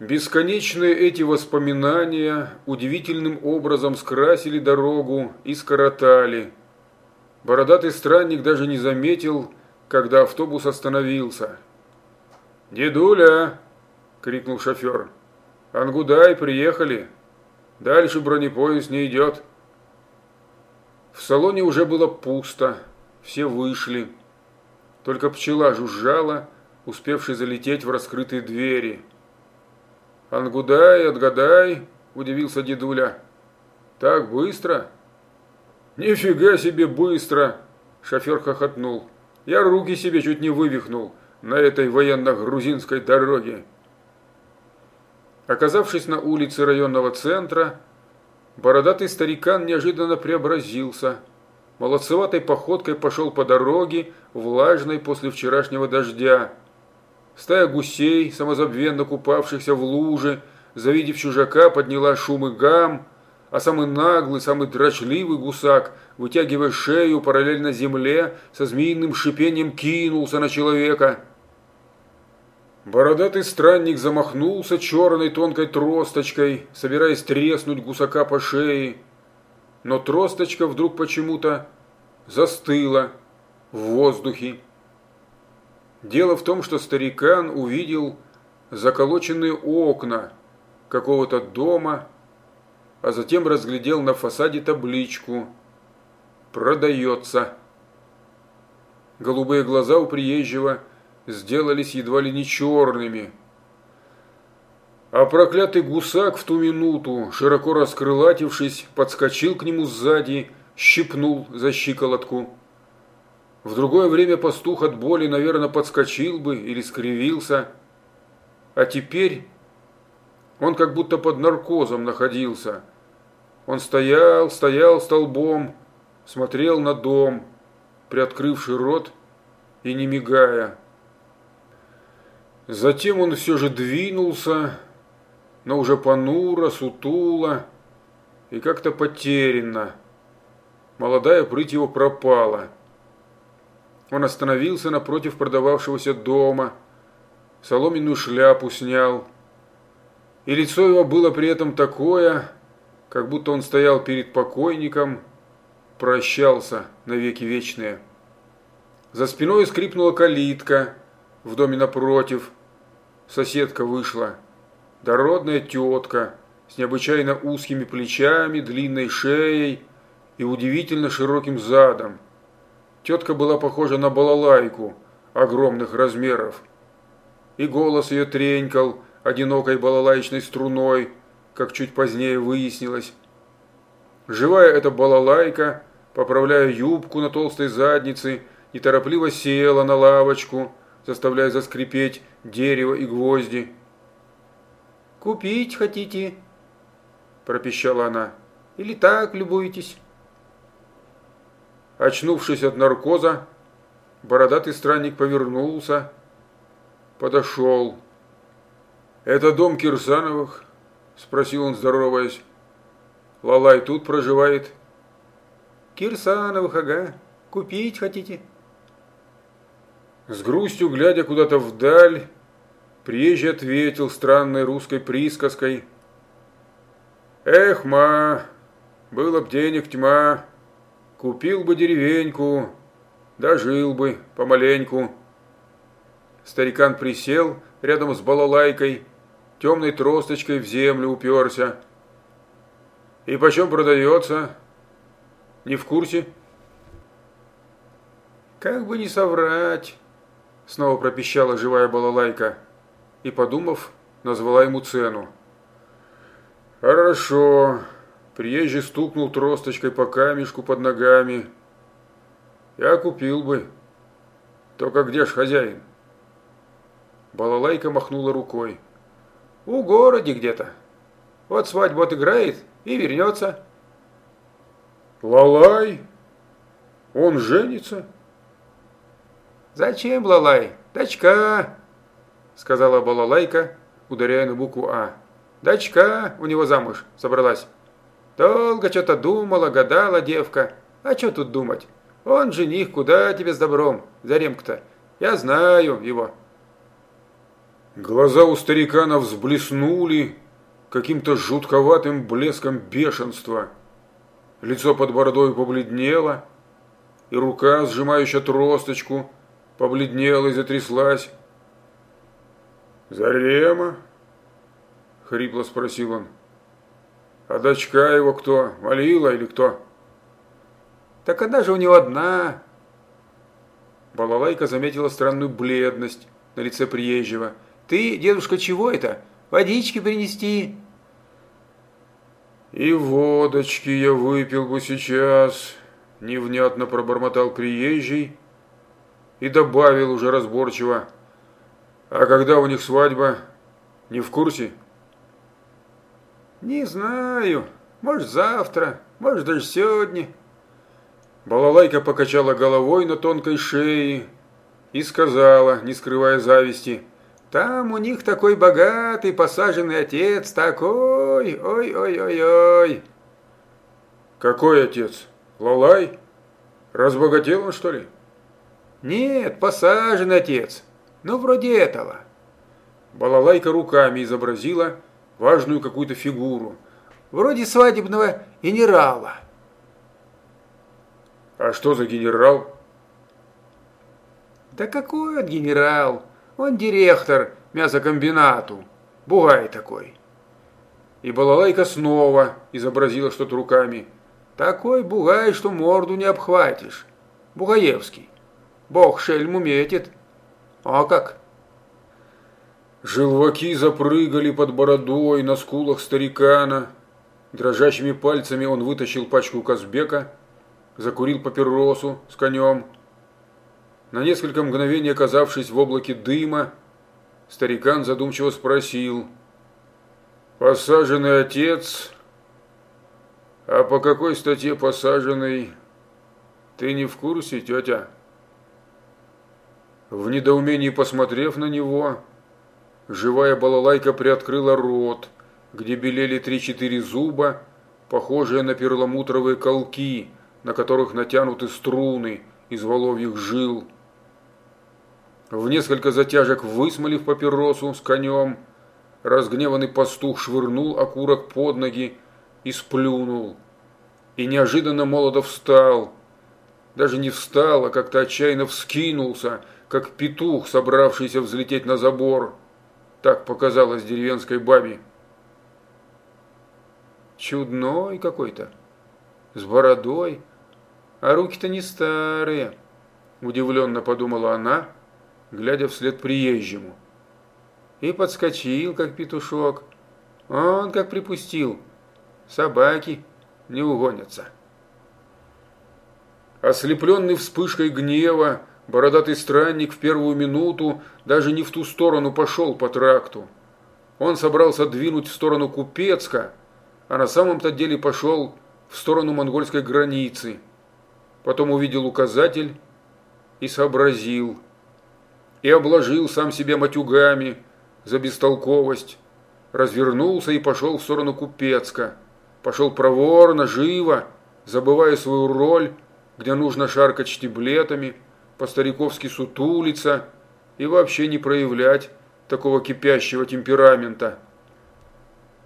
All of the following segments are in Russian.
Бесконечные эти воспоминания удивительным образом скрасили дорогу и скоротали. Бородатый странник даже не заметил, когда автобус остановился. «Дедуля!» – крикнул шофер. «Ангудай, приехали! Дальше бронепоезд не идет!» В салоне уже было пусто, все вышли. Только пчела жужжала, успевший залететь в раскрытые двери. «Ангудай, отгадай!» – удивился дедуля. «Так быстро?» «Нифига себе быстро!» – шофер хохотнул. «Я руки себе чуть не вывихнул на этой военно-грузинской дороге». Оказавшись на улице районного центра, бородатый старикан неожиданно преобразился. Молодцеватой походкой пошел по дороге, влажной после вчерашнего дождя. Стая гусей, самозабвенно купавшихся в луже, завидев чужака, подняла шум и гам, а самый наглый, самый дрочливый гусак, вытягивая шею параллельно земле, со змеиным шипением кинулся на человека. Бородатый странник замахнулся черной тонкой тросточкой, собираясь треснуть гусака по шее, но тросточка вдруг почему-то застыла в воздухе. Дело в том, что старикан увидел заколоченные окна какого-то дома, а затем разглядел на фасаде табличку «Продается». Голубые глаза у приезжего сделались едва ли не черными. А проклятый гусак в ту минуту, широко раскрылатившись, подскочил к нему сзади, щипнул за щиколотку. В другое время пастух от боли, наверное, подскочил бы или скривился. А теперь он как будто под наркозом находился. Он стоял, стоял столбом, смотрел на дом, приоткрывший рот и не мигая. Затем он все же двинулся, но уже понуро, сутуло и как-то потерянно. Молодая прыть его пропала. Он остановился напротив продававшегося дома, соломенную шляпу снял. И лицо его было при этом такое, как будто он стоял перед покойником, прощался навеки вечные. За спиной скрипнула калитка в доме напротив. Соседка вышла. Дородная тетка с необычайно узкими плечами, длинной шеей и удивительно широким задом. Тетка была похожа на балалайку огромных размеров. И голос ее тренькал одинокой балалайчной струной, как чуть позднее выяснилось. Живая эта балалайка, поправляя юбку на толстой заднице, неторопливо села на лавочку, заставляя заскрипеть дерево и гвозди. «Купить хотите?» – пропищала она. «Или так любуетесь?» Очнувшись от наркоза, бородатый странник повернулся, подошел. «Это дом Кирсановых?» – спросил он, здороваясь. «Лалай тут проживает?» «Кирсановых, ага. Купить хотите?» С грустью, глядя куда-то вдаль, приезжий ответил странной русской присказкой. «Эх, ма, было б денег тьма, Купил бы деревеньку, дожил бы помаленьку. Старикан присел рядом с балалайкой, темной тросточкой в землю уперся. И почем продается? Не в курсе? Как бы не соврать, снова пропищала живая балалайка и, подумав, назвала ему цену. Хорошо, Приезжий стукнул тросточкой по камешку под ногами. Я купил бы. Только где ж хозяин? Балалайка махнула рукой. У городе где-то. Вот свадьбу отыграет и вернется. Лалай? Он женится? Зачем Лалай? Дочка, сказала Балалайка, ударяя на букву А. Дочка у него замуж собралась. Долго что-то думала, гадала девка. А что тут думать? Он жених, куда тебе с добром, Заремка-то? Я знаю его. Глаза у старикана взблеснули каким-то жутковатым блеском бешенства. Лицо под бородой побледнело, и рука, сжимающая тросточку, побледнела и затряслась. «Зарема?» — хрипло спросил он. «А дочка его кто? Молила или кто?» «Так она же у него одна!» Балалайка заметила странную бледность на лице приезжего. «Ты, дедушка, чего это? Водички принести?» «И водочки я выпил бы сейчас», – невнятно пробормотал приезжий и добавил уже разборчиво. «А когда у них свадьба? Не в курсе?» «Не знаю. Может, завтра, может, даже сегодня». Балалайка покачала головой на тонкой шее и сказала, не скрывая зависти, «Там у них такой богатый посаженный отец, такой, ой-ой-ой-ой». «Какой отец? Лалай? Разбогател он, что ли?» «Нет, посаженный отец. Ну, вроде этого». Балалайка руками изобразила важную какую-то фигуру. «Вроде свадебного генерала». А что за генерал? Да какой он генерал? Он директор мясокомбинату. Бугай такой. И балалайка снова изобразила что-то руками. Такой бугай, что морду не обхватишь. Бугаевский. Бог шельму метит. А как? Желваки запрыгали под бородой на скулах старикана. Дрожащими пальцами он вытащил пачку Казбека – закурил папиросу с конем. На несколько мгновений оказавшись в облаке дыма, старикан задумчиво спросил. «Посаженный отец? А по какой статье посаженный? Ты не в курсе, тетя?» В недоумении посмотрев на него, живая балалайка приоткрыла рот, где белели три-четыре зуба, похожие на перламутровые колки – на которых натянуты струны из воловьих жил. В несколько затяжек высмолив папиросу с конем, разгневанный пастух швырнул окурок под ноги и сплюнул. И неожиданно молодо встал. Даже не встал, а как-то отчаянно вскинулся, как петух, собравшийся взлететь на забор. Так показалось деревенской бабе. Чудной какой-то, с бородой, а руки-то не старые, удивленно подумала она, глядя вслед приезжему. И подскочил, как петушок. Он как припустил. Собаки не угонятся. Ослепленный вспышкой гнева, бородатый странник в первую минуту даже не в ту сторону пошел по тракту. Он собрался двинуть в сторону Купецка, а на самом-то деле пошел в сторону монгольской границы – потом увидел указатель и сообразил. И обложил сам себя матюгами за бестолковость. Развернулся и пошел в сторону Купецка. Пошел проворно, живо, забывая свою роль, где нужно шаркать штиблетами, по-стариковски сутулиться и вообще не проявлять такого кипящего темперамента.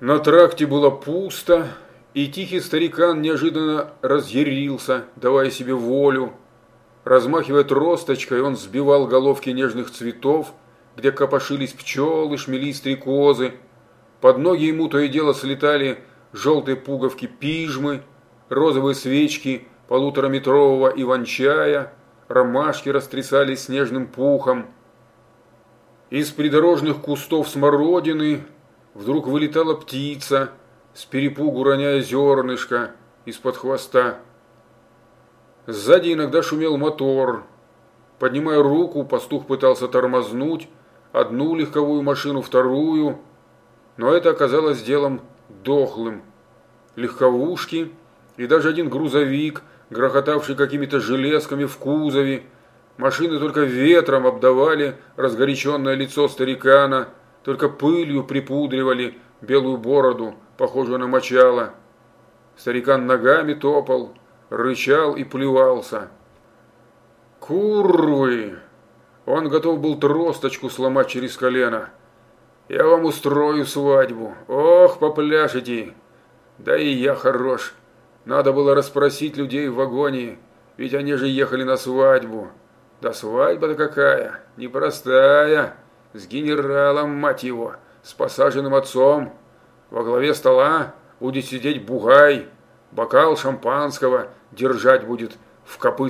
На тракте было пусто, и тихий старикан неожиданно разъярился, давая себе волю. Размахивая тросточкой, он сбивал головки нежных цветов, где копошились пчелы, шмели, стрекозы. Под ноги ему то и дело слетали желтые пуговки пижмы, розовые свечки полутораметрового иван-чая, ромашки растрясались снежным пухом. Из придорожных кустов смородины вдруг вылетала птица – с перепугу роняя зернышко из-под хвоста. Сзади иногда шумел мотор. Поднимая руку, пастух пытался тормознуть одну легковую машину, вторую, но это оказалось делом дохлым. Легковушки и даже один грузовик, грохотавший какими-то железками в кузове, машины только ветром обдавали разгоряченное лицо старикана, только пылью припудривали белую бороду, похожую на мочало. Старикан ногами топал, рычал и плевался. Курвы! Он готов был тросточку сломать через колено. Я вам устрою свадьбу. Ох, попляшете. Да и я хорош. Надо было расспросить людей в вагоне, ведь они же ехали на свадьбу. Да свадьба-то какая, непростая, с генералом, мать его, с посаженным отцом. Во главе стола будет сидеть бугай, бокал шампанского держать будет в копыт